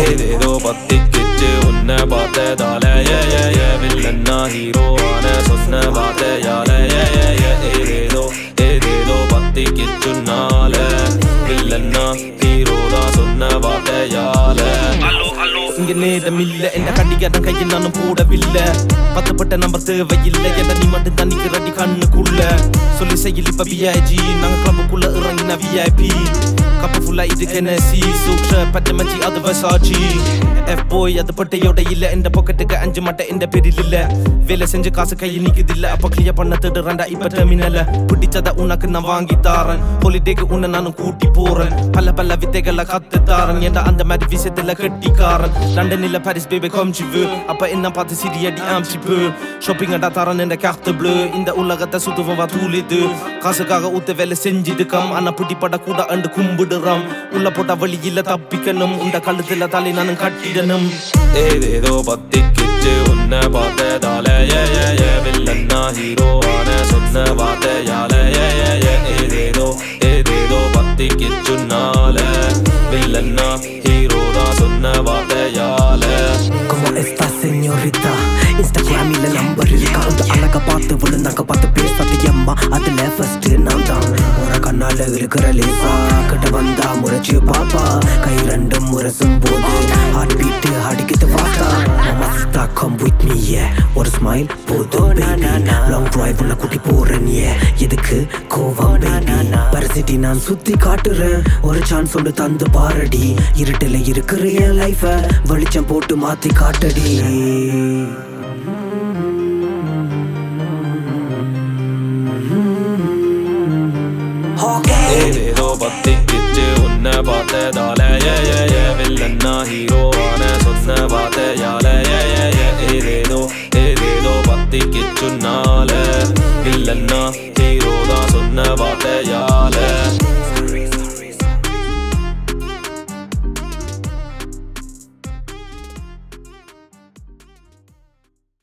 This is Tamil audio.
ஏதேதோ பத்திக்கிச்சு உன்னை பார்த்ததால ஏ ஏ வில்லன்னா ஹீரோ ஆன சொன்ன வார்த்தையால ஏ ஏ ஏதேதோ ஏதேதோ பத்திக்கிச்சுனால வில்லன்னா ஹீரோ தான் சொன்ன வார்த்தையால இங்க நேரமில்ல. என்ன கண்டிக்காத கையில் நானும் போடவில்லை. பத்தப்பட்ட நம்பர் தேவையில்லை. என்ன நீ மட்டும் தண்ணிக்கு ரெடி கண்ணுக்குள்ள? சொல்லி செய்யல இப்ப விஐஜி நாங்க கிளம்புக்குள்ள இறங்கின விஐபி கப்பு ஃபுல்லா இது சி சூக்ஷ பச்சை மஞ்சி அது வசாச்சி எஃப் போய் அது பட்டையோட இல்ல இந்த பொக்கெட்டுக்கு அஞ்சு மட்டை இந்த பெரில் இல்ல வேலை செஞ்சு காசு கையில் நிக்குது இல்ல அப்ப கிளியர் பண்ண தேடுறேன்டா இப்ப டெர்மினல பிடிச்சத உனக்கு நான் வாங்கி தாரன் ஹாலிடேக்கு உன்னை நானும் கூட்டி போறேன் பல பல வித்தைகளை கத்து தாரன் ஏன்டா அந்த மாதிரி விஷயத்துல கட்டிக்காரன் லண்டனில் பாரிஸ் பேபி காமிச்சு அப்ப என்ன பார்த்து சிறியடி ஆமிச்சு ஷாப்பிங் அடா தரன் இந்த கார்த்து ப்ளூ இந்த உலகத்தை சுத்துவம் வா தூளிது காசுக்காக ஊத்த வேலை செஞ்சிது கம் ஆனா பிடிப்பட கூட அண்டு கும்பிடுறான் உள்ள போட்ட வழியில தப்பிக்கணும். இந்த கழுத்துல தலை நானும் கட்டிடணும். ஏதேதோ பத்திக்கிச்சு. உன்னை பார்த்ததால ஏ வில்லன்னா ஹீரோ ஆன சொன்ன வார்த்தையால ஏ ஏ ஏ ஏதேதோ ஏதேதோ பத்திக்கிச்சுனால வில்லன்னா ஹீரோ தான் சொன்ன வார்த்தையால. ¿Cómo estás, señorita? இன்ஸ்டாகிராமில் நம்பர் இருக்கா? அந்த அழக பார்த்து விழுந்தாங்க பார்த்து பேசாது அம்மா அதுல ஃபர்ஸ்ட் இருக்கிற லேசா கிட்ட வந்தா முறைச்சு பாப்பா. கை ரெண்டும் முரசும் போது ஹார்ட் அடிக்கிட்டு அடிக்குது வாட்டா மாமா கம் வித் மீ ஒரு ஸ்மைல் போதும் பேபி லாங் டிரைவ் உள்ள கூட்டி போறேன் ஏ எதுக்கு கோவம் பேபி பரசிட்டி நான் சுத்தி காட்டுறேன். ஒரு சான்ஸ் ஒன்று தந்து பாரடி. இருட்டில் இருக்கிற என் லைஃப வெளிச்சம் போட்டு மாத்தி காட்டடி. ஏதேதோ பத்திக்கிச்சு உன்னை பார்த்ததால ஏ ஏ ஏ வில்லன்னா ஹீரோவான சொன்ன பார்த்தையால ஏ ஏ ஏ ஏதேதோ ஏதேதோ பத்திக்கிச்சுன்னால வில்லன்னா ஹீரோ தான் சொன்ன பார்த்தையா